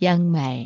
dân mẹ